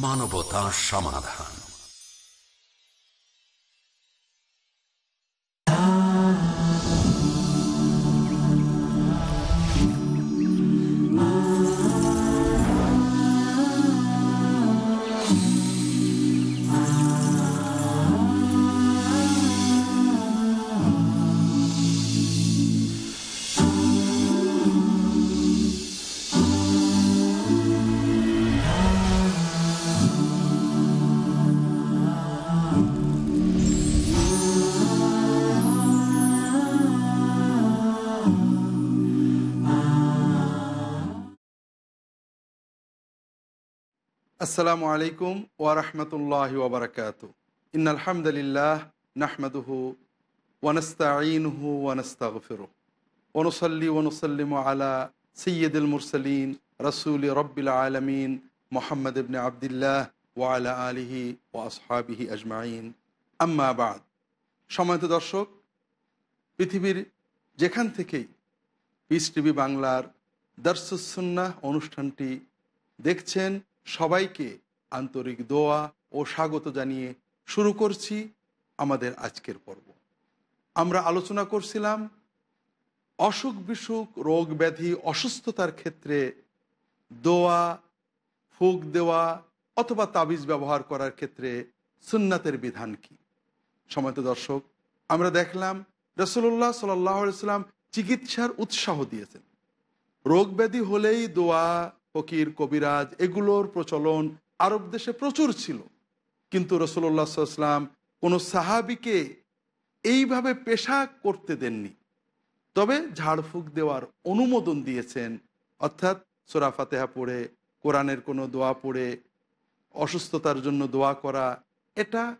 মানবতা সমাধান। আসসালামু আলাইকুম ওয়ারহমতুল্লাহ ওবরাকাত ইন আলহামদুলিল্লাহ নাহমদুহু ওয়ানস্তাইনহু ওয়ানস্তাগফিরু ওনসল্লি ওনসল্লিম আলা সৈয়দুল মুরসলিন রসুল রব্বিল আলমিন মোহাম্মদ ইবনে আবদুল্লাহ ওয়ালা আলিহি ও আসহাবিহি আজমাইন। আম্মা বাদ। সময়ত দর্শক, পৃথিবীর যেখান থেকেই পিস টিভি বাংলার দর্শুসন্না অনুষ্ঠানটি দেখছেন সবাইকে আন্তরিক দোয়া ও স্বাগত জানিয়ে শুরু করছি আমাদের আজকের পর্ব। আমরা আলোচনা করছিলাম অসুখ বিসুখ, রোগ ব্যাধি, অসুস্থতার ক্ষেত্রে দোয়া, ফুক দেওয়া অথবা তাবিজ ব্যবহার করার ক্ষেত্রে সুন্নাতের বিধান কি? সময়ত দর্শক, আমরা দেখলাম রসল্লাহ সাল্লাম চিকিৎসার উৎসাহ দিয়েছেন। রোগ ব্যাধি হলেই দোয়া ফকির, কবিরাজ এগুলোর প্রচলন আরব দেশে প্রচুর ছিল। কিন্তু রসল্লা সাল্লাম কোনো সাহাবিকে এইভাবে পেশা করতে দেননি। তবে ঝাড়ফুঁক দেওয়ার অনুমোদন দিয়েছেন। অর্থাৎ সোরা ফাতেহা পড়ে, কোরআনের কোনো দোয়া পড়ে, অসুস্থতার জন্য দোয়া করা, এটা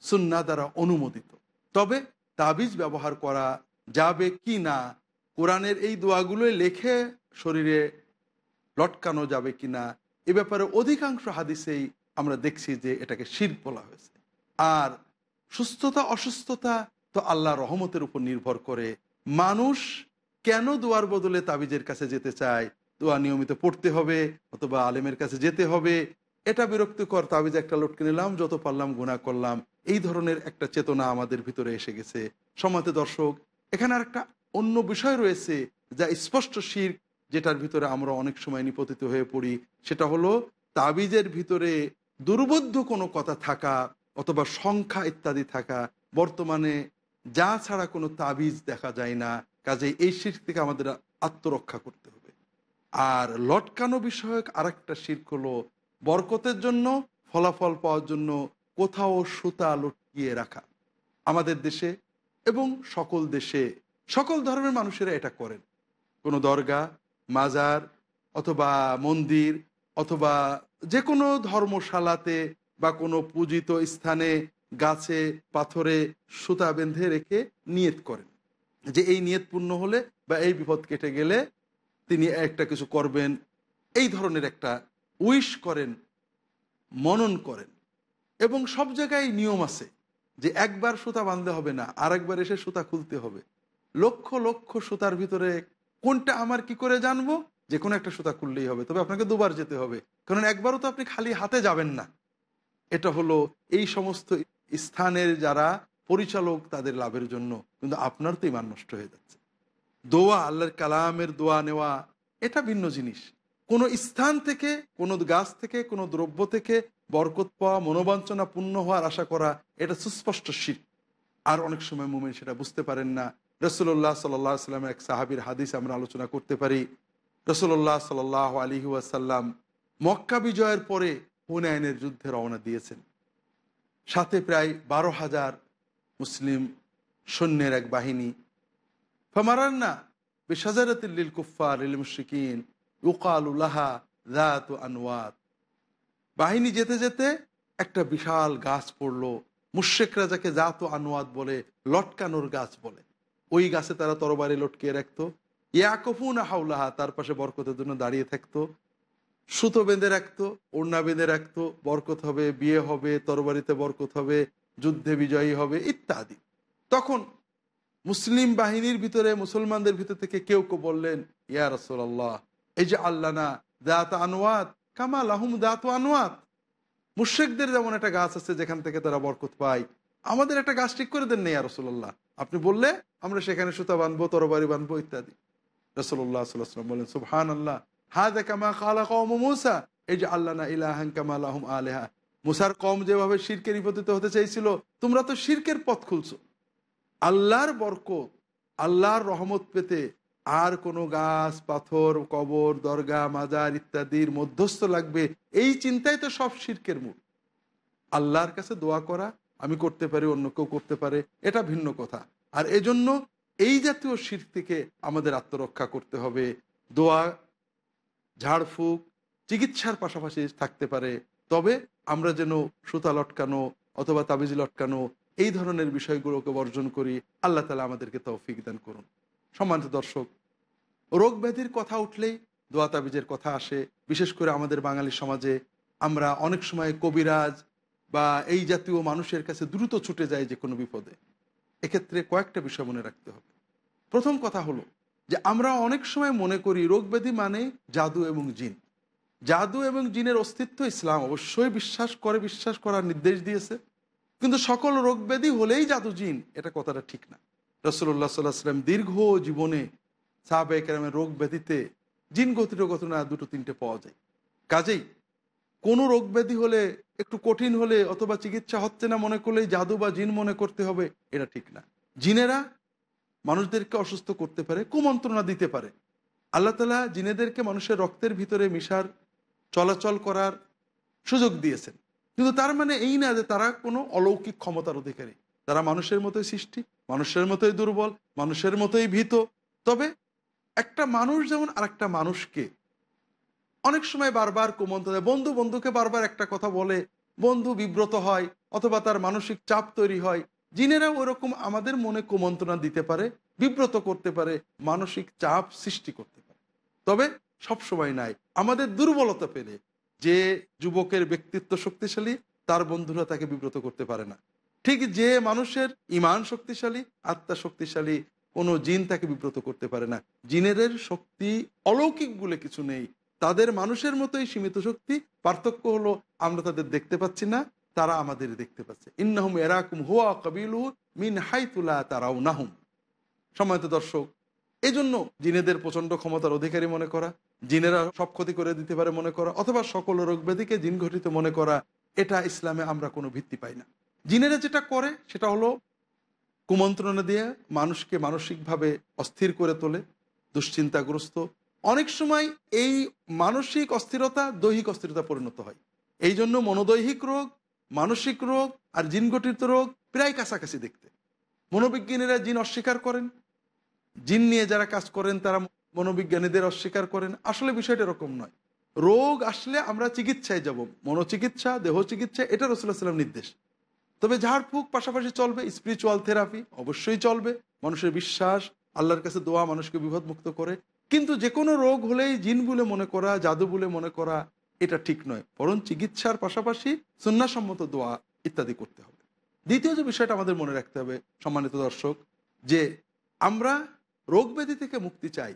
সুন্না দ্বারা অনুমোদিত। তবে তাবিজ ব্যবহার করা যাবে কি না, কোরআনের এই দোয়াগুলোই লেখে শরীরে লটকানো যাবে কিনা, এ ব্যাপারে অধিকাংশ হাদিসেই আমরা দেখছি যে এটাকে শির বলা হয়েছে। আর সুস্থতা, অসুস্থতা তো আল্লাহ রহমতের উপর নির্ভর করে। মানুষ কেন দোয়ার বদলে তাবিজের কাছে যেতে চায়? দোয়া নিয়মিত পড়তে হবে অথবা আলেমের কাছে যেতে হবে। এটা বিরক্তিকর, তাবিজ একটা লটকে নিলাম, যত পারলাম গুণা করলাম। এই ধরনের একটা চেতনা আমাদের ভিতরে এসে গেছে। সমাতে দর্শক, এখানে আর একটা অন্য বিষয় রয়েছে যা স্পষ্ট শির যেটার ভিতরে আমরা অনেক সময় নিপতিত হয়ে পড়ি, সেটা হলো তাবিজের ভিতরে দুর্বোধ্য কোনো কথা থাকা অথবা সংখ্যা ইত্যাদি থাকা, বর্তমানে যা ছাড়া কোনো তাবিজ দেখা যায় না কাজে এই শির থেকে আমাদের আত্মরক্ষা করতে হবে। আর লটকানো বিষয়ক আরেকটা শির্ক হলো বরকতের জন্য, ফলাফল পাওয়ার জন্য কোথাও সুতা লটকিয়ে রাখা। আমাদের দেশে এবং সকল দেশে সকল ধর্মের মানুষেরা এটা করেন। কোনো দরগা মাজার অথবা মন্দির অথবা যে কোনো ধর্মশালাতে বা কোনো পূজিত স্থানে গাছে, পাথরে সুতা বেঁধে রেখে নিয়ত করেন। যে এই নিয়ত পূর্ণ হলে বা এই বিপদ কেটে গেলে তিনি একটা কিছু করবেন, এই ধরনের একটা উইশ করেন, মনন করেন। এবং সব জায়গায় নিয়ম আছে যে একবার সুতা বাঁধতে হবে না আর একবার এসে সুতা খুলতে হবে। লক্ষ লক্ষ সুতার ভিতরে কোনটা আমার কি করে জানব? যে কোনো একটা সুতা খুললেই হবে, তবে আপনাকে দুবার যেতে হবে। কারণ একবারও তো আপনি খালি হাতে যাবেন না। এটা হলো এই সমস্ত স্থানের যারা পরিচালক তাদের লাভের জন্য, কিন্তু আপনার তো ইমান নষ্ট হয়ে যাচ্ছে। দোয়া, আল্লাহর কালামের দোয়া নেওয়া, এটা ভিন্ন জিনিস। কোনো স্থান থেকে, কোনো গাছ থেকে, কোনো দ্রব্য থেকে বরকত পাওয়া মনোবাঞ্ছনা পূর্ণ হওয়ার আশা করা, এটা সুস্পষ্ট শীত আর অনেক সময় মুমেন সেটা বুঝতে পারেন না। রসুল্লাহ সাল্লাহ সাল্লামের এক সাহাবির হাদিস আমরা আলোচনা করতে পারি। রসুল্লাহ সাল আলী ওয়াসাল্লাম মক্কা বিজয়ের পরে হুনায়নের যুদ্ধে রওনা দিয়েছেন। সাথে প্রায় বারো হাজার মুসলিম সৈন্যের এক বাহিনী। ফমারান্না বেসাজারতিল কুফার ইল মুশিকিন উকালুল্লাহা জাত আনোয়াত বাহিনী যেতে যেতে একটা বিশাল গাছ পড়ল। মুশেকরা যাকে জাত আনোয়াত বলে, লটকানোর গাছ বলে। ওই গাছে তারা তরবারি লটকিয়ে রাখতো। ইয়াকফুন হাউলাহা তার পাশে বরকতের জন্য দাঁড়িয়ে থাকতো। সুতো বেঁধে রাখতো, ওড়না বেঁধে রাখতো, বরকত হবে, বিয়ে হবে, তরবারিতে বরকত হবে, যুদ্ধে বিজয়ী হবে, ইত্যাদি। তখন মুসলিম বাহিনীর ভিতরে, মুসলমানদের ভিতর থেকে কেউ কেউ বললেন, ইয়া রসোল্লাহ এই যে আল্লাহ না, দাত আনোয়াত কামাল লাহুম দাঁত আনোয়াত মুর্শেকদের যেমন একটা গাছ আছে, যেখান থেকে তারা বরকত পায়। আমাদের একটা গাছ ঠিক করে দেন নেই রসুল্লাহ আপনি বললে আমরা সেখানে সুতা বানবো তরবারি বানবো ইত্যাদি। রসুল্লাহ সাল্লাম বলেন সুবহান আল্লাহ হা কামা খালা কম মুসা। এই যে, আল্লাহ না ইলাহান কামা লাহুম আলেহা। মুসার কম যেভাবে শিরকে নিপতিত হতে চাইছিল, তোমরা তো শিরকের পথ খুলছো। আল্লাহর বরকত, আল্লাহর রহমত পেতে আর কোনো গাছ, পাথর, কবর, দরগা, মাজার ইত্যাদির মধ্যস্থ লাগবে, এই চিন্তাই তো সব শির্কের মূল। আল্লাহর কাছে দোয়া করা আমি করতে পারি, অন্য কেউ করতে পারে, এটা ভিন্ন কথা। আর এজন্য এই জাতীয় শির থেকে আমাদের আত্মরক্ষা করতে হবে। দোয়া, ঝাড়ফুঁক, চিকিৎসার পাশাপাশি থাকতে পারে। তবে আমরা যেন সুতা লটকানো অথবা তাবিজ লটকানো এই ধরনের বিষয়গুলোকে বর্জন করি, আল্লাহ তালা আমাদেরকে তৌফিক দান করুন। সম্মানিত দর্শক, রোগ ব্যাধির কথা উঠলেই দোয়া তাবিজের কথা আসে। বিশেষ করে আমাদের বাঙালি সমাজে আমরা অনেক সময় কবিরাজ বা এই জাতীয় মানুষের কাছে দ্রুত ছুটে যায় যে কোনো বিপদে। এক্ষেত্রে কয়েকটা বিষয় মনে রাখতে হবে। প্রথম কথা হলো যে আমরা অনেক সময় মনে করি রোগ ব্যাধি মানে জাদু এবং জিন। জাদু এবং জিনের অস্তিত্ব ইসলাম অবশ্যই বিশ্বাস করে, বিশ্বাস করার নির্দেশ দিয়েছে। কিন্তু সকল রোগ ব্যাধি হলেই জাদু জিন, এটা কথাটা ঠিক না। রসল্লাহ সাল্লাহ সাল্লাম দীর্ঘ জীবনে সাহাবাহামের রোগ ব্যাধিতে জিন গতির ঘটনা দুটো তিনটে পাওয়া যায়। কাজেই কোনো রোগ ব্যাধি হলে, একটু কঠিন হলে অথবা চিকিৎসা হচ্ছে না মনে করলেই জাদু বা জিন মনে করতে হবে, এটা ঠিক না। জিনেরা মানুষদেরকে অসুস্থ করতে পারে, কুমন্ত্রণা দিতে পারে। আল্লাহ তালা জিনেদেরকে মানুষের রক্তের ভিতরে মিশার, চলাচল করার সুযোগ দিয়েছেন। কিন্তু তার মানে এই না যে তারা কোনো অলৌকিক ক্ষমতার অধিকারী। তারা মানুষের মতোই সৃষ্টি, মানুষের মতোই দুর্বল, মানুষের মতোই ভীত। তবে একটা মানুষ যেমন আর একটা মানুষকে অনেক সময় বারবার কুমন্ত দেয় বন্ধু বন্ধুকে বারবার একটা কথা বলে, বন্ধু বিব্রত হয় অথবা তার মানসিক চাপ তৈরি হয় জিনেরা ওরকম আমাদের মনে কুমন্ত্রণা দিতে পারে, বিব্রত করতে পারে, মানসিক চাপ সৃষ্টি করতে পারে। তবে সব সময় নাই, আমাদের দুর্বলতা পেলে যে যুবকের ব্যক্তিত্ব শক্তিশালী, তার বন্ধুরা তাকে বিব্রত করতে পারে না। ঠিক যে মানুষের ইমান শক্তিশালী, আত্মা শক্তিশালী, কোনো জিন তাকে বিব্রত করতে পারে না। জিনেদের শক্তি অলৌকিক বলে কিছু নেই তাদের মানুষের মতোই সীমিত শক্তি। পার্থক্য হলো আমরা তাদের দেখতে পাচ্ছি না, তারা আমাদের দেখতে পাচ্ছে। ইন্নাহুম এরাকুম হুয়া কবিলু মিন হাইতুলা তারাও নাহুম সময়ত দর্শক এই জন্য জিনেদের প্রচণ্ড ক্ষমতার অধিকারী মনে করা, জিনেরা সব ক্ষতি করে দিতে পারে মনে করা, অথবা সকল রোগ ব্যাধিকে জিন ঘটিত মনে করা, এটা ইসলামে আমরা কোনো ভিত্তি পাই না। জিনেরা যেটা করে, সেটা হলো কুমন্ত্রণা দিয়ে মানুষকে মানসিকভাবে অস্থির করে তোলে, দুশ্চিন্তাগ্রস্ত অনেক সময় এই মানসিক অস্থিরতা, দৈহিক অস্থিরতা পরিণত হয়। এই জন্য মনোদৈহিক রোগ, মানসিক রোগ আর জিন গঠিত রোগ প্রায় কাছাকাছি দেখতে। মনোবিজ্ঞানীরা জিন অস্বীকার করেন। জিন নিয়ে যারা কাজ করেন, তারা মনোবিজ্ঞানীদের অস্বীকার করেন। আসলে বিষয়টা এরকম নয়। রোগ আসলে আমরা চিকিৎসায় যাব। মনোচিকিৎসা দেহ চিকিৎসা এটা রসুল্লাহ সাল্লাম নির্দেশ। তবে ঝাড়ফুঁক পাশাপাশি চলবে স্পিরিচুয়াল থেরাপি অবশ্যই চলবে। মানুষের বিশ্বাস, আল্লাহর কাছে দোয়া মানুষকে বিপদ মুক্ত করে। কিন্তু যে কোনো রোগ হলেই জিন বলে মনে করা, জাদু বলে মনে করা, এটা ঠিক নয়। বরং চিকিৎসার পাশাপাশি সন্ন্যাসম্মত দোয়া ইত্যাদি করতে হবে। দ্বিতীয় যে বিষয়টা আমাদের মনে রাখতে হবে, সম্মানিত দর্শক, যে আমরা রোগ ব্যাধি থেকে মুক্তি চাই,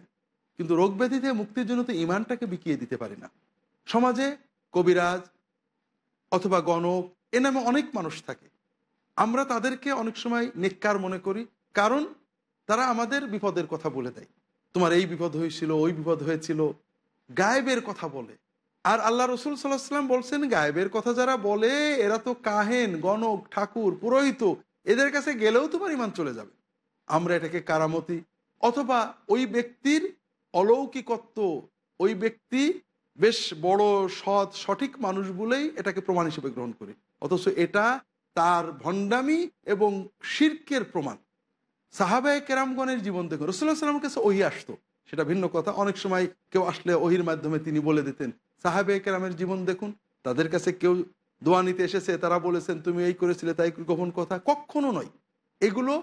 কিন্তু রোগ ব্যাধি থেকে মুক্তির জন্য তো ইমানটাকে বিকিয়ে দিতে পারি না। সমাজে কবিরাজ অথবা গণক এ নামে অনেক মানুষ থাকে। আমরা তাদেরকে অনেক সময় নেককার মনে করি, কারণ তারা আমাদের বিপদের কথা বলে দেয়। তোমার এই বিপদ হয়েছিল, ওই বিপদ হয়েছিল। গায়েবের কথা বলে। আর আল্লাহ রসুল সাল্লাহ সাল্লাম বলছেন, গায়েবের কথা যারা বলে, এরা তো কাহেন, গণক, ঠাকুর, পুরোহিত, এদের কাছে গেলেও তোমার ইমান চলে যাবে। আমরা এটাকে কারামতি অথবা ওই ব্যক্তির অলৌকিকত্ব, ওই ব্যক্তি বেশ বড়, সৎ, সঠিক মানুষ বলেই এটাকে প্রমাণ হিসেবে গ্রহণ করি। অথচ এটা তার ভণ্ডামি এবং শির্কের প্রমাণ। সাহাবায় কেরামগণের জীবন দেখুন। রসুল্লাহ সাল্লামের কাছে ওহি আসতো। সেটা ভিন্ন কথা। অনেক সময় কেউ আসলে ওহির মাধ্যমে তিনি বলে দিতেন সাহাবে কেরামের জীবন দেখুন। তাদের কাছে কেউ দোয়া নিতে এসেছে, তারা বলেছেন, তুমি এই করেছিলে তাই গোপন কথা? কখনো নয়। এগুলো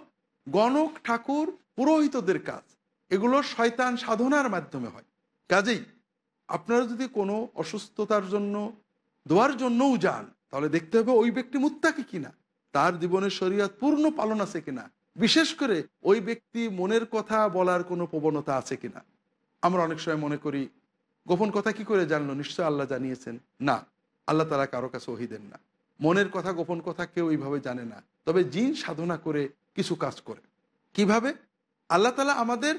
গণক, ঠাকুর, পুরোহিতদের কাজ। এগুলো শয়তান সাধনার মাধ্যমে হয়। কাজেই আপনারা যদি কোনো অসুস্থতার জন্য, দোয়ার জন্যও যান, তাহলে দেখতে হবে ওই ব্যক্তি মুত্তাকি কিনা। তার জীবনের শরীয়ত পূর্ণ পালন আছে কিনা। বিশেষ করে ওই ব্যক্তি মনের কথা বলার কোনো প্রবণতা আছে কিনা? আমরা অনেক সময় মনে করি, গোপন কথা কি করে জানলো? নিশ্চয় আল্লাহ জানিয়েছেন, না, আল্লাহ তালা কারও কাছে ওহি দেন না। মনের কথা, গোপন কথা কেউ এইভাবে জানে না। তবে জিন সাধনা করে কিছু কাজ করে। কীভাবে? আল্লাহ তালা আমাদের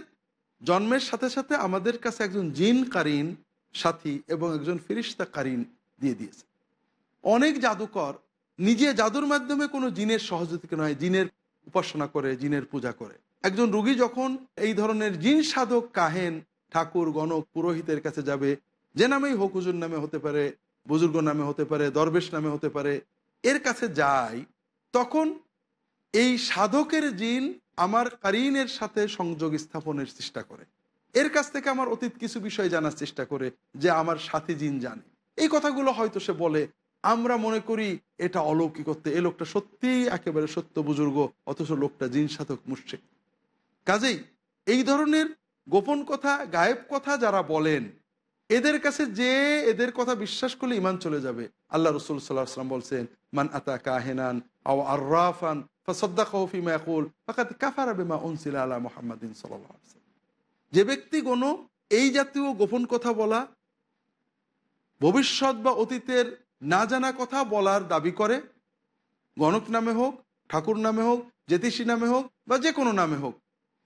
জন্মের সাথে সাথে আমাদের কাছে একজন জিন কারিন, সাথী এবং একজন ফিরিস্তা কারিন দিয়ে দিয়েছে। অনেক জাদুকর নিজে জাদুর মাধ্যমে কোনো জিনের সহযোগিতা নয়, জিনের উপাসনা করে, জিনের পূজা করে। একজন রুগী যখন এই ধরনের জিন সাধক কাহেন, ঠাকুর, গণক, পুরোহিতের কাছে যাবে, যে নামেই হোক হুজুর নামে হতে পারে, বুজুর্গ নামে হতে পারে, দরবেশ নামে হতে পারে, এর কাছে যায় তখন এই সাধকের জিন আমার কারিনের সাথে সংযোগ স্থাপনের চেষ্টা করে। এর কাছ থেকে আমার অতীত কিছু বিষয় জানার চেষ্টা করে, যে আমার সাথী জিন জানে। এই কথাগুলো হয়তো সে বলে আমরা মনে করি এটা অলৌকিকত্ব। এই লোকটা সত্যিই একেবারে সত্য বুজুর্গ, অথচ লোকটা জিন সাধক মুর্শিক কাজেই এই ধরনের গোপন কথা, গায়েব কথা যারা বলেন, এদের কাছে যে এদের কথা বিশ্বাস করলে ইমান চলে যাবে। আল্লাহ রসুল সাল্লাহ সাল্লাম বলছেন, মান আতা কাহেনান আও আর্রাফান বিমা উনসিলা আলা যে ব্যক্তি কোনো এই জাতীয় গোপন কথা বলা, ভবিষ্যৎ বা অতীতের না কথা বলার দাবি করে, গণক নামে হোক, ঠাকুর নামে হোক, জ্যোতিষী নামে হোক বা যে কোনো নামে হোক,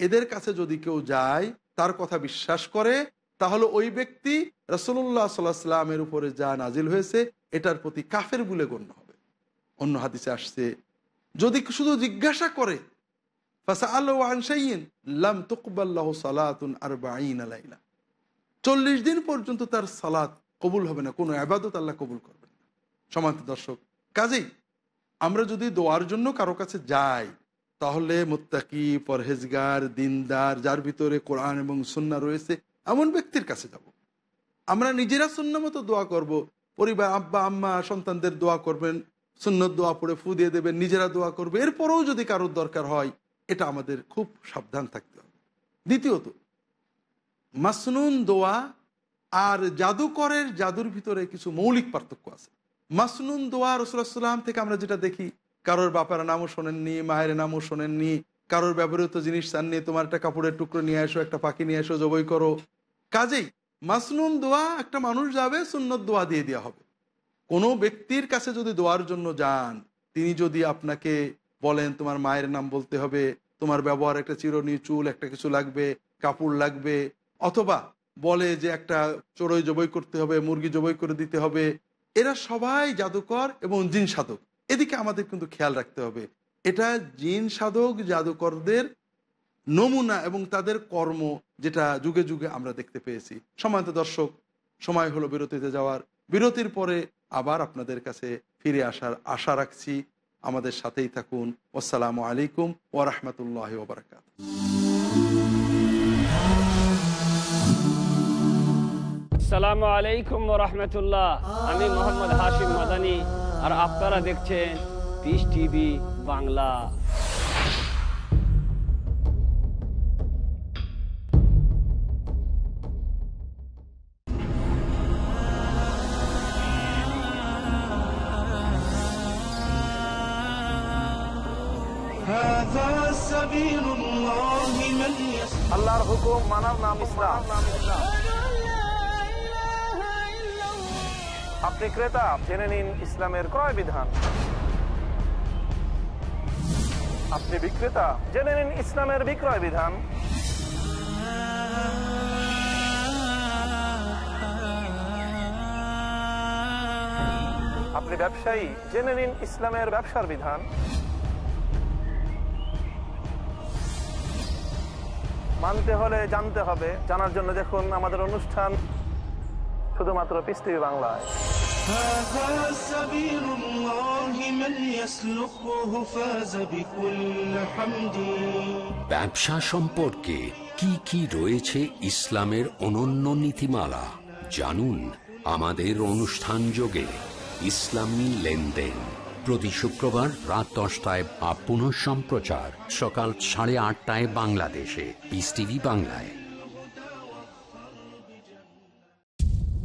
এদের কাছে যদি কেউ যায়, তার কথা বিশ্বাস করে, তাহলে ওই ব্যক্তি রসুল্লাহ সাল্লাহ সাল্লামের উপরে যা নাজিল হয়েছে, এটার প্রতি কাফের বলে গণ্য হবে। অন্য হাদিসে আসছে, যদি শুধু জিজ্ঞাসা করে চল্লিশ দিন পর্যন্ত তার সালাত কবুল হবে না, কোনো আবাদত আল্লাহ কবুল না। সমান্ত দর্শক। কাজেই আমরা যদি দোয়ার জন্য কারও কাছে যাই, তাহলে মোত্তাকি, পরহেজগার, দিনদার, যার ভিতরে কোরআন এবং সুন্না রয়েছে, এমন ব্যক্তির কাছে যাব। আমরা নিজেরা সুন্না মতো দোয়া করব, পরিবার, আব্বা, আম্মা, সন্তানদের দোয়া করবেন, সুন্নত দোয়া পড়ে ফু দিয়ে দেবেন, নিজেরা দোয়া করবে, এরপরেও যদি কারোর দরকার হয়, এটা আমাদের খুব সাবধান থাকতে হবে। দ্বিতীয়ত, মাসনুন দোয়া আর জাদুকরের জাদুর ভিতরে কিছু মৌলিক পার্থক্য আছে। মাসনুন দোয়া রসুলাম থেকে আমরা যেটা দেখি, কারোর বাপার নামও শোনেননি, মায়ের নামও শোনেননি, কারোর ব্যবহৃত জিনিস চাননি, তোমার একটা কাপড়ের টুকরো নিয়ে আসো একটা পাখি নিয়ে আসো জবই করো। কাজেই মাসনুন দোয়া একটা মানুষ যাবে, সুন্নত দোয়া দিয়ে দেওয়া হবে। কোনো ব্যক্তির কাছে যদি দোয়ার জন্য যান, তিনি যদি আপনাকে বলেন, তোমার মায়ের নাম বলতে হবে, তোমার ব্যবহার একটা চিরনি, চুল একটা কিছু লাগবে, কাপড় লাগবে, অথবা বলে যে একটা চড়ই জবই করতে হবে, মুরগি জবই করে দিতে হবে এরা সবাই জাদুকর এবং জিন সাধক। এদিকে আমাদের কিন্তু খেয়াল রাখতে হবে। এটা জিন সাধক, জাদুকরদের নমুনা এবং তাদের কর্ম যেটা যুগে যুগে আমরা দেখতে পেয়েছি। সমান্ত দর্শক, সময় হলো বিরতিতে যাওয়ার। বিরতির পরে আবার আপনাদের কাছে ফিরে আসার আশা রাখছি। আমাদের সাথেই থাকুন। আসসালামু আলাইকুম ওরহমতুল্লাহ ওবরাকাত আসসালামু আলাইকুম রহমতুল্লাহ। আমি মোহাম্মদ হাশিম মাদানি আর আপনারা দেখছেন পিস টিভি বাংলা। আল্লাহর হুকুম মানার নাম ইসলাম। আপনি ক্রেতা জেনে নিন ইসলামের ক্রয় বিধান। আপনি বিক্রেতা, জেনে নিন ইসলামের বিক্রয় বিধান। আপনি ব্যবসায়ী, জেনে নিন ইসলামের ব্যবসার বিধান। মানতে হলে জানতে হবে। জানার জন্য দেখুন আমাদের অনুষ্ঠান শুধুমাত্র পিস টিভি বাংলায়। ব্যবসা সম্পর্কে কি কি রয়েছে ইসলামের অনন্য নীতিমালা জানুন আমাদের অনুষ্ঠান যোগে ইসলামী লেনদেন। প্রতি শুক্রবার রাত দশটায় বা সম্প্রচার সকাল সাড়ে আটটায় বাংলাদেশে পিস টিভি বাংলায়।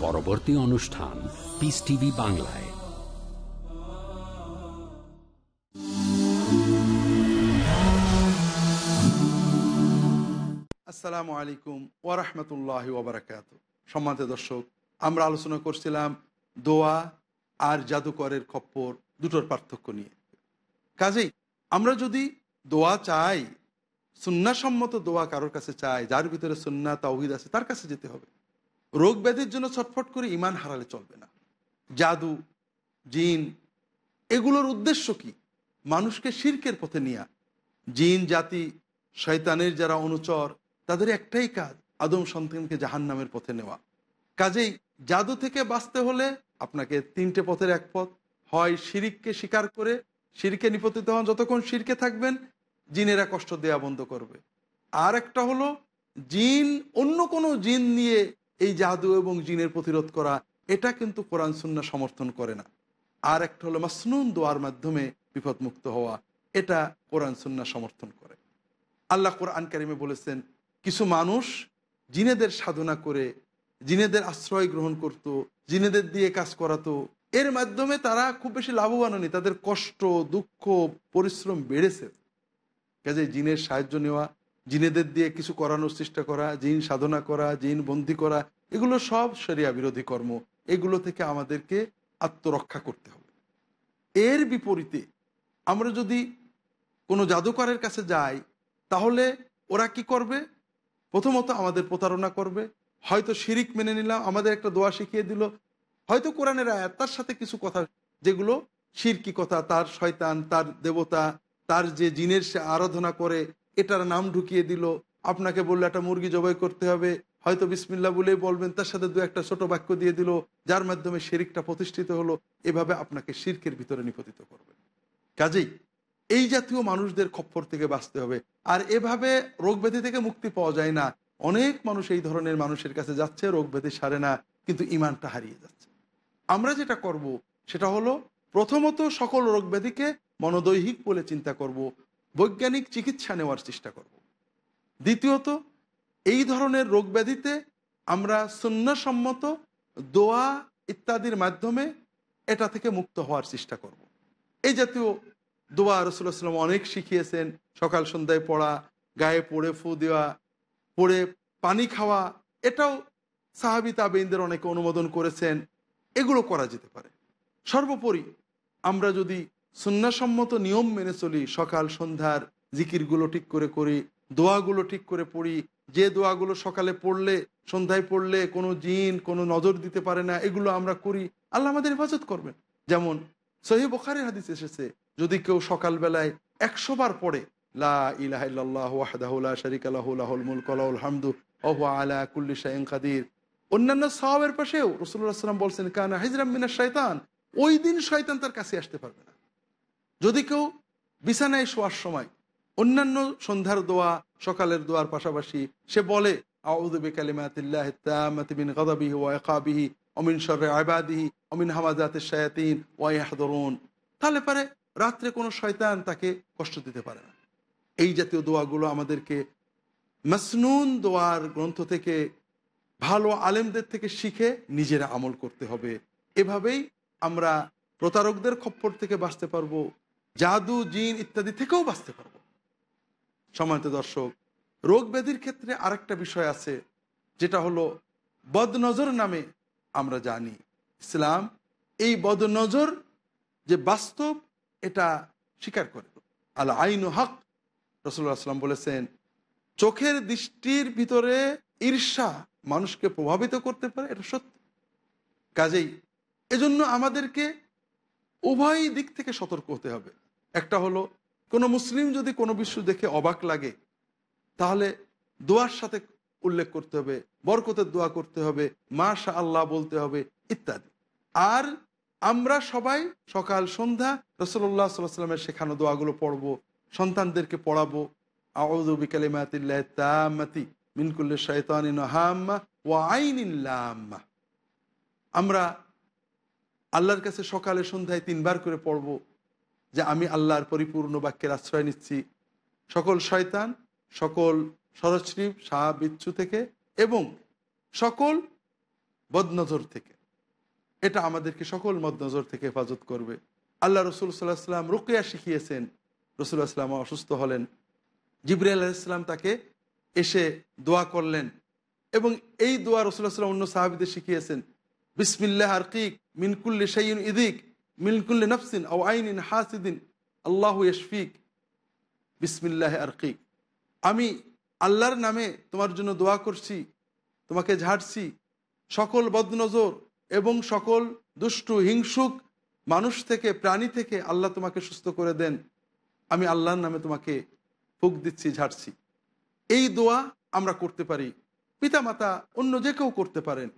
পরবর্তী অনুষ্ঠান পিস টিভি বাংলায়। আসসালামু আলাইকুম ওরহমতুল্লাহ ওবরাকাত সম্মানিত দর্শক, আমরা আলোচনা করছিলাম দোয়া আর জাদুকরের খপ্পর দুটোর পার্থক্য নিয়ে। কাজেই আমরা যদি দোয়া চাই, সুন্নাসম্মত দোয়া কারোর কাছে চাই, যার ভিতরে সুন্না তাওহিদ আছে, তার কাছে যেতে হবে। রোগ ব্যাধির জন্য ছটফট করে ইমান হারালে চলবে না। জাদু, জিন, এগুলোর উদ্দেশ্য কি? মানুষকে শির্কের পথে নিয়ে। জিন, জাতি, শয়তানের যারা অনুচর, তাদের একটাই কাজ, আদম সন্তানকে জাহান নামের পথে নেওয়া। কাজেই জাদু থেকে বাঁচতে হলে আপনাকে তিনটে পথের এক পথ। হয় শিরিককে স্বীকার করে, শিরকে নিপতিত হন যতক্ষণ শিরকে থাকবেন, জিনেরা কষ্ট দেয়া বন্ধ করবে। আর একটা হলো, জিন, অন্য কোনো জিন নিয়ে এই জাদু এবং জিনের প্রতিরোধ করা, এটা কিন্তু কোরআন সুন্না সমর্থন করে না। আর একটা হলো মাসনুন দোয়ার মাধ্যমে বিপদমুক্ত হওয়া, এটা কোরআন সুন্না সমর্থন করে। আল্লাহ কোরআন কারিমে বলেছেন, কিছু মানুষ জিনেদের সাধনা করে, জিনেদের আশ্রয় গ্রহণ করত, জিনেদের দিয়ে কাজ করাতো, এর মাধ্যমে তারা খুব বেশি লাভবান হয়নি তাদের কষ্ট, দুঃখ, পরিশ্রম বেড়েছে। কাজে জিনের সাহায্য নেওয়া জিনেদের দিয়ে কিছু করানোর চেষ্টা করা, জিন সাধনা করা, জিন বন্দি করা, এগুলো সব সেরিয়া বিরোধী কর্ম। এগুলো থেকে আমাদেরকে আত্মরক্ষা করতে হবে। এর বিপরীতে আমরা যদি কোনো জাদুকরের কাছে যাই, তাহলে ওরা কি করবে? প্রথমত আমাদের প্রতারণা করবে। হয়তো শিরিক মেনে নিলাম, আমাদের একটা দোয়া শিখিয়ে দিল। হয়তো কোরআনের আয়াত, তার সাথে কিছু কথা, যেগুলো শিরকি কথা, তার শয়তান, তার দেবতা, তার যে জিনের সে আরাধনা করে এটার নাম ঢুকিয়ে দিল। আপনাকে বলল একটা মুরগি জবাই করতে হবে। হয়তো বিসমিল্লা বলেই বলবেন, তার সাথে দু একটা ছোট বাক্য দিয়ে দিল, যার মাধ্যমে শিরিকটা প্রতিষ্ঠিত হলো। এভাবে আপনাকে শিরকের ভিতরে নিপতিত করবে। কাজেই এই জাতীয় মানুষদের খপ্পর থেকে বাঁচতে হবে। আর এভাবে রোগ ব্যাধি থেকে মুক্তি পাওয়া যায় না। অনেক মানুষ এই ধরনের মানুষের কাছে যাচ্ছে রোগ ব্যাধি সারে না, কিন্তু ইমানটা হারিয়ে যাচ্ছে। আমরা যেটা করব, সেটা হলো প্রথমত সকল রোগ ব্যাধিকে মনোদৈহিক বলে চিন্তা করব। বৈজ্ঞানিক চিকিৎসা নেওয়ার চেষ্টা করব। দ্বিতীয়ত, এই ধরনের রোগ ব্যাধিতে আমরা শূন্যসম্মত দোয়া ইত্যাদির মাধ্যমে এটা থেকে মুক্ত হওয়ার চেষ্টা করব। এই জাতীয় দোয়া রসুল্লাহ সাল্লাম অনেক শিখিয়েছেন। সকাল সন্ধ্যায় পড়া, গায়ে পড়ে ফু দেওয়া, পড়ে পানি খাওয়া, এটাও সাহাবি তাবেইনদের অনেকে অনুমোদন করেছেন। এগুলো করা যেতে পারে। সর্বোপরি আমরা যদি সুন্নাসম্মত নিয়ম মেনে চলি, সকাল, সন্ধ্যার জিকিরগুলো ঠিক করে করি, দোয়াগুলো ঠিক করে পড়ি। যে দোয়াগুলো সকালে পড়লে, সন্ধ্যায় পড়লে কোনো জিন, কোনো নজর দিতে পারে না, এগুলো আমরা করি। আল্লাহ আমাদের হেফাজত করবেন। যেমন সহি বোখারের হাদিস এসেছে, যদি কেউ সকালবেলায় একশো বার পড়ে অন্যান্য বলছেন, কানা হিজরাম মিনাশ শয়তান ওই দিন শয়তান তার কাছে আসতে পারবে না। যদি কেউ বিছানায় শোয়ার সময় অন্যান্য সন্ধ্যার দোয়া, সকালের দোয়ার পাশাপাশি সে বলে মিন মিন মিন শায়াতিন, ওয়া ইয়াহদুরুন। তাহলে পারে রাত্রে কোনো শয়তান তাকে কষ্ট দিতে পারে না। এই জাতীয় দোয়াগুলো আমাদেরকে মাসনুন দোয়ার গ্রন্থ থেকে, ভালো আলেমদের থেকে শিখে নিজেরা আমল করতে হবে। এভাবেই আমরা প্রতারকদের খপ্পর থেকে বাঁচতে পারব। জাদু, জিন ইত্যাদি থেকেও বাঁচতে পারব। সম্মানিত দর্শক, রোগ ব্যাধির ক্ষেত্রে আরেকটা বিষয় আছে, যেটা হলো বদনজর নামে আমরা জানি। ইসলাম এই বদনজর যে বাস্তব, এটা স্বীকার করে। আল আইন হক রসুল্লাহ আসলাম বলেছেন, চোখের দৃষ্টির ভিতরে ঈর্ষা মানুষকে প্রভাবিত করতে পারে, এটা সত্য। কাজেই এজন্য আমাদেরকে উভয় দিক থেকে সতর্ক হতে হবে। একটা হলো, কোনো মুসলিম যদি কোনো বিশ্ব দেখে অবাক লাগে, তাহলে দোয়ার সাথে উল্লেখ করতে হবে, বরকতের দোয়া করতে হবে মাশা আল্লাহ বলতে হবে, ইত্যাদি। আর আমরা সবাই সকাল, সন্ধ্যা রসল্লাহ সাল্লামের শেখানো দোয়াগুলো পড়ব, সন্তানদেরকে পড়াবো মিনকুল্লে হাম্মা আমরা আল্লাহর কাছে সকালে, সন্ধ্যায় তিনবার করে পড়ব যে আমি আল্লাহর পরিপূর্ণ বাক্যের আশ্রয় নিচ্ছি। সকল শয়তান, সকল সরশ্রীপ সাহা বিচ্ছু থেকে এবং সকল বদনজর থেকে। এটা আমাদেরকে সকল মদনজর থেকে হেফাজত করবে। আল্লাহ রসুল সাল্লাহ সাল্লাম রুকিয়া শিখিয়েছেন। রসুল্লাহ সাল্লাম অসুস্থ হলেন। জিবরি আল্লাহিসাল্লাম তাকে এসে দোয়া করলেন এবং এই দোয়া রসুল্লাহ সাল্লাম অন্য সাহাবিদের শিখিয়েছেন। বিসমিল্লাহ আরকিক মিনকুল্লি শাইন ইদিক। মিনকুল্লি নফসিন ও আইন আইনিন হাসিদিন, আল্লাহ ইশফিক বিসমিল্লাহ আরকিক। আমি আল্লাহর নামে তোমার জন্য দোয়া করছি, তোমাকে ঝাড়ছি। সকল বদনজর এবং সকল দুষ্টু, হিংসুক মানুষ থেকে, প্রাণী থেকে আল্লাহ তোমাকে সুস্থ করে দেন। আমি আল্লাহর নামে তোমাকে ফুক দিচ্ছি, ঝাড়ছি। এই দোয়া আমরা করতে পারি। পিতামাতা অন্য যে কেউ করতে পারেন।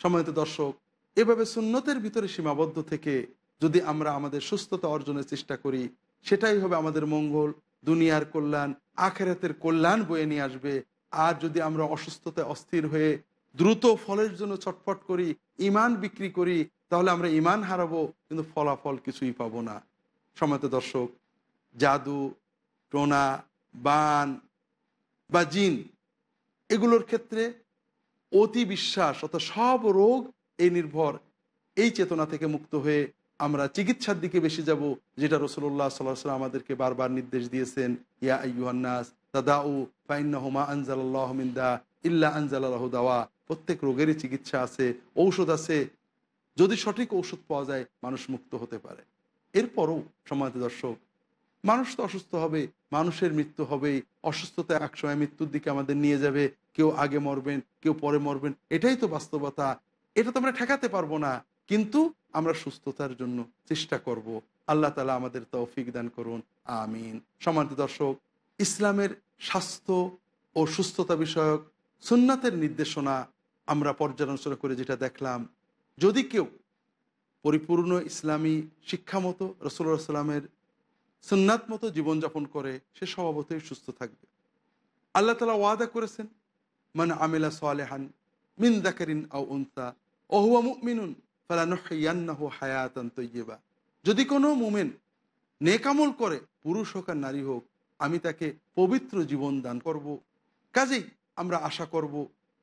সম্মানিত দর্শক, এভাবে সুন্নতের ভিতরে সীমাবদ্ধ থেকে যদি আমরা আমাদের সুস্থতা অর্জনের চেষ্টা করি, সেটাই হবে আমাদের মঙ্গল, দুনিয়ার কল্যাণ, আখেরাতের কল্যাণ বয়ে নিয়ে আসবে। আর যদি আমরা অসুস্থতায় অস্থির হয়ে দ্রুত ফলের জন্য ছটফট করি ইমান বিক্রি করি, তাহলে আমরা ইমান হারাবো, কিন্তু ফলাফল কিছুই পাবো না। সময়ত দর্শক, জাদু, টোনা, বান বা জিন, এগুলোর ক্ষেত্রে অতি বিশ্বাস অর্থাৎ সব রোগ এই নির্ভর, এই চেতনা থেকে মুক্ত হয়ে আমরা চিকিৎসার দিকে বেশি যাব, যেটা রসুল্লাহ সাল্লাহ আমাদেরকে বারবার নির্দেশ দিয়েছেন, ইয়া আইয়ুহান্নাস তাদাউ ফাইন্না হুমা আনজাল্লাহমিন্দা ইল্লা আনজাল্লাহ দাওয়া। প্রত্যেক রোগেরই চিকিৎসা আছে, ঔষধ আছে। যদি সঠিক ঔষধ পাওয়া যায়, মানুষ মুক্ত হতে পারে। এরপরও সমাজ দর্শক, মানুষ তো অসুস্থ হবে, মানুষের মৃত্যু হবেই। অসুস্থতা একসময় মৃত্যুর দিকে আমাদের নিয়ে যাবে। কেউ আগে মরবেন, কেউ পরে মরবেন, এটাই তো বাস্তবতা। এটা তো আমরা ঠেকাতে পারব না। কিন্তু আমরা সুস্থতার জন্য চেষ্টা করব। আল্লাহ তালা আমাদের তৌফিক দান করুন। আমিন। সমান্ত দর্শক, ইসলামের স্বাস্থ্য ও সুস্থতা বিষয়ক সুন্নাতের নির্দেশনা আমরা পর্যালোচনা করে যেটা দেখলাম, যদি কেউ পরিপূর্ণ ইসলামী শিক্ষা মতো রসুল্লাহ সাল্লামের সুন্নাত মতো জীবনযাপন করে, সে স্বভাবতই সুস্থ থাকবে। আল্লাহ তালা ওয়াদা করেছেন মানে আমিলা সোয়ালেহান মিন দাকারিন আও উনসা, ওহুয়া মুমিনুন ফালানুহিয়ান্নাহু হায়াতান তৈয়বা। যদি কোনো মুমেন নেকামল করে, পুরুষ হোক আর নারী হোক, আমি তাকে পবিত্র জীবন দান করব। কাজেই আমরা আশা করব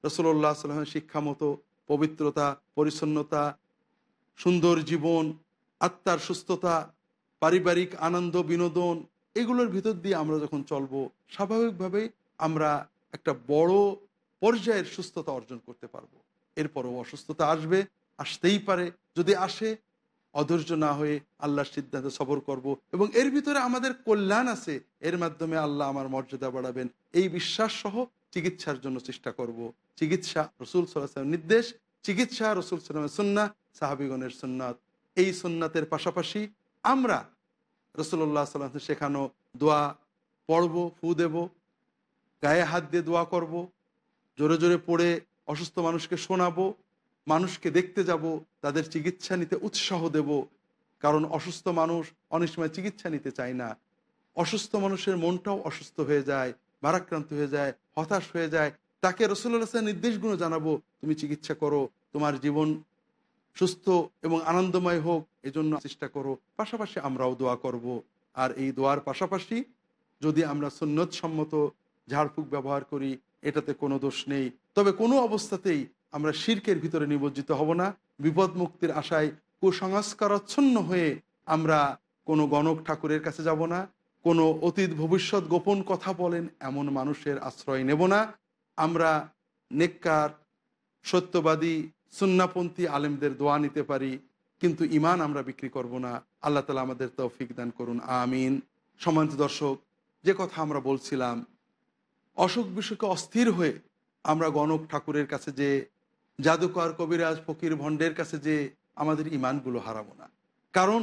রসল্লাহ সাল্লামের শিক্ষা মতো পবিত্রতা, পরিচ্ছন্নতা, সুন্দর জীবন, আত্মার সুস্থতা, পারিবারিক আনন্দ, বিনোদন, এগুলোর ভিতর দিয়ে আমরা যখন চলবো স্বাভাবিকভাবে আমরা একটা বড় পর্যায়ের সুস্থতা অর্জন করতে পারব। এরপরও অসুস্থতা আসবে আসতেই পারে। যদি আসে, অধৈর্য না হয়ে আল্লাহর সিদ্ধান্তে সবর করব। এবং এর ভিতরে আমাদের কল্যাণ আছে। এর মাধ্যমে আল্লাহ আমার মর্যাদা বাড়াবেন। এই বিশ্বাস সহ চিকিৎসার জন্য চেষ্টা করব। চিকিৎসা রসুল সাল্লামের নির্দেশ। চিকিৎসা রসুল সাল্লামের সুন্না সাহাবিগণের সুন্নাত। এই সুন্নাতের পাশাপাশি আমরা রসুল্লাহ সাল্লাম শেখানো দোয়া পড়ব, ফু দেব, গায়ে হাত দিয়ে দোয়া করব, জোরে জোরে পড়ে অসুস্থ মানুষকে শোনাবো মানুষকে দেখতে যাব, তাদের চিকিৎসা নিতে উৎসাহ দেব। কারণ অসুস্থ মানুষ অনেক সময় চিকিৎসা নিতে চায় না। অসুস্থ মানুষের মনটাও অসুস্থ হয়ে যায়, ভারাক্রান্ত হয়ে যায়, হতাশ হয়ে যায়। তাকে রসুল্লাহ নির্দেশগুলো জানাব, তুমি চিকিৎসা করো, তোমার জীবন সুস্থ এবং আনন্দময় হোক, এজন্য চেষ্টা করো। পাশাপাশি আমরাও দোয়া করব। আর এই দোয়ার পাশাপাশি যদি আমরা সুন্নত সম্মত ঝাড়ফুঁক ব্যবহার করি, এটাতে কোনো দোষ নেই। তবে কোনো অবস্থাতেই আমরা শির্কের ভিতরে নিমজ্জিত হব না বিপদ মুক্তির আশায় কুসংস্কারচ্ছন্ন হয়ে আমরা কোনো গণক ঠাকুরের কাছে যাব না, কোনো অতীত ভবিষ্যৎ গোপন কথা বলেন এমন মানুষের আশ্রয় নেব না। আমরা নেককার, সত্যবাদী, সুন্নাপন্থী আলেমদের দোয়া নিতে পারি, কিন্তু ইমান আমরা বিক্রি করব না। আল্লাহ তালা আমাদের তৌফিক দান করুন, আমিন। সমান্ত দর্শক, যে কথা আমরা বলছিলাম অসুখ বিসুখে অস্থির হয়ে আমরা গণক ঠাকুরের কাছে যে জাদুকর কবিরাজ ফকির ভণ্ডের কাছে যে আমাদের ইমানগুলো হারাবো না। কারণ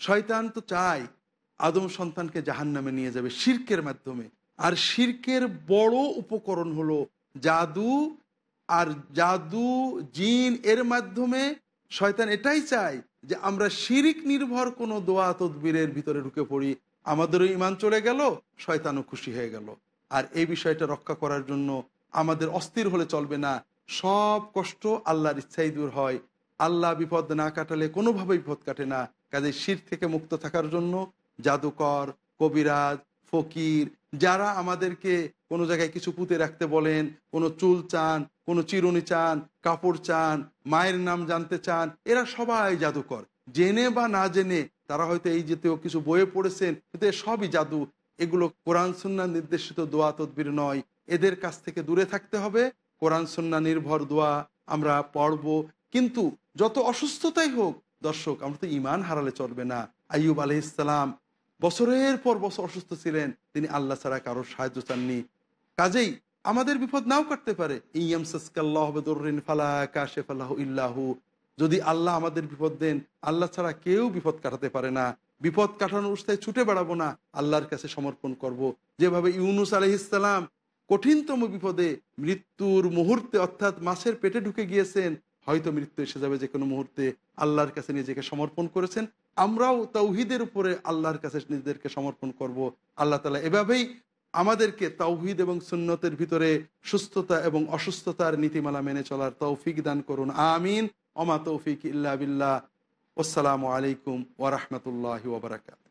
শয়তান তো চায় আদম সন্তানকে জাহান নামে নিয়ে যাবে শির্কের মাধ্যমে। আর শির্কের বড় উপকরণ হলো জাদু, আর জাদু জিন এর মাধ্যমে শয়তান এটাই চায় যে আমরা শিরিক নির্ভর কোনো দোয়া তদবিরের ভিতরে ঢুকে পড়ি, আমাদেরও ইমান চলে গেল, শয়তানও খুশি হয়ে গেল। আর এই বিষয়টা রক্ষা করার জন্য আমাদের অস্থির হলে চলবে না সব কষ্ট আল্লাহর ইচ্ছাই দূর হয়। আল্লাহ বিপদ না কাটালে কোনোভাবেই বিপদ কাটে না। কাজে শির থেকে মুক্ত থাকার জন্য জাদুকর, কবিরাজ, ফকির, যারা আমাদেরকে কোনো জায়গায় কিছু পুঁতে রাখতে বলেন, কোনো চুল চান, কোনো চিরুনি চান, কাপড় চান, মায়ের নাম জানতে চান, এরা সবাই জাদুকর। জেনে বা না জেনে তারা হয়তো এই জাতীয় কিছু বইয়ে পড়েছেন, কিন্তু সবই জাদু। এগুলো কোরআন সুন্না নির্দেশিত দোয়া তদবির নয়। এদের কাছ থেকে দূরে থাকতে হবে। কোরআন সুন্না নির্ভর দোয়া আমরা পড়ব। কিন্তু যত অসুস্থতাই হোক, দর্শক, আমরা তো ইমান হারালে চলবে না। আইয়ুব আলহ ইসলাম বছরের পর বছর অসুস্থ ছিলেন, তিনি আল্লাহ ছাড়া কারোর সাহায্য চাননি। কাজেই আমাদের বিপদ নাও কাটতে পারে। আল্লাহ ইল্লাহু যদি আল্লাহ আমাদের বিপদ দেন, আল্লাহ ছাড়া কেউ বিপদ কাটাতে পারে না। বিপদ কাটানোর অবস্থায় ছুটে বেড়াবো না, আল্লাহর কাছে সমর্পণ করব। যেভাবে ইউনুস আলহিসাল্লাম কঠিনতম বিপদে মৃত্যুর মুহূর্তে, অর্থাৎ মাছের পেটে ঢুকে গিয়েছেন, হয়তো মৃত্যু এসে যাবে যে কোনো মুহূর্তে আল্লাহর কাছে নিজেকে সমর্পণ করেছেন। আমরাও তৌহিদের উপরে আল্লাহর কাছে নিজেদেরকে সমর্পণ করব। আল্লাহ তালা এভাবেই আমাদেরকে তৌহিদ এবং সুন্নতের ভিতরে সুস্থতা এবং অসুস্থতার নীতিমালা মেনে চলার তৌফিক দান করুন। আমিন। অমা তৌফিক ইল্লা বিল্লাহ। আসসালামু আলাইকুম ওরহমতুল্লাহ ওবরাকাত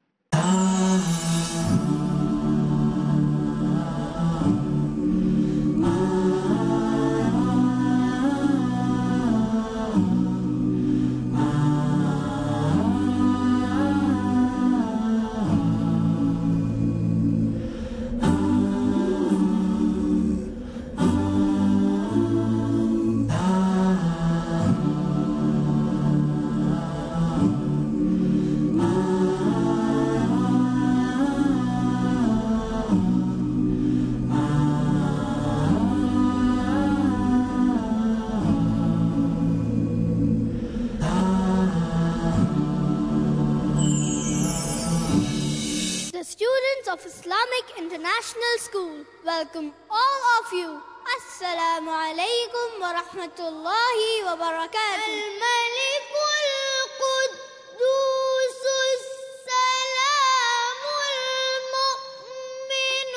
welcome all of you. السلام عليكم ورحمة الله وبركاته. الملك القدوس السلام المؤمن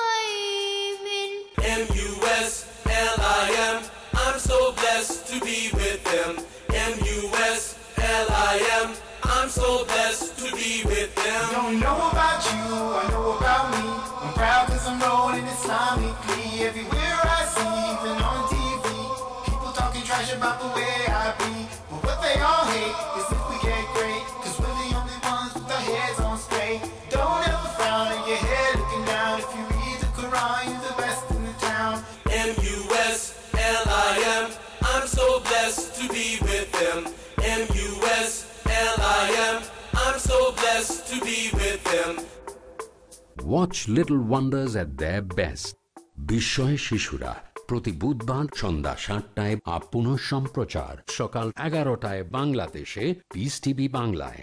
المهيمن. M U S L I M. I'm so blessed to be with them. M U S L I M. I'm so blessed. they all hate is if we get great. Cause we're the only ones with our heads on straight. Don't ever frown in your head looking down. If you read the Quran, you're the best in the town. M-U-S-L-I-M. I'm so blessed to be with them. M-U-S-L-I-M. I'm so blessed to be with them. Watch little wonders at the best বিস্ময় শিশুরা প্রতি বুধবার সন্ধ্যা সাতটায় up পুনঃ সম্প্রচার। সকাল এগারোটায় বাংলাদেশে পিস টিভি বাংলায়।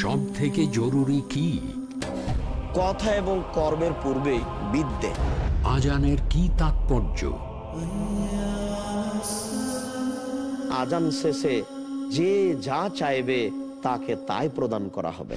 সব থেকে জরুরি কি? কথা এবং কর্মের পূর্বেই বিদ্যে। আজানের কি তাৎপর্য? আজান শেষে যে যা চাইবে তাকে তাই প্রদান করা হবে।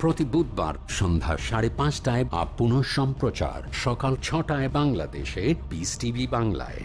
প্রতি বুধবার সন্ধ্যা সাড়ে পাঁচটায় আপ পুনঃ সম্প্রচার সকাল ছটায় বাংলাদেশে পিস টিভি বাংলায়।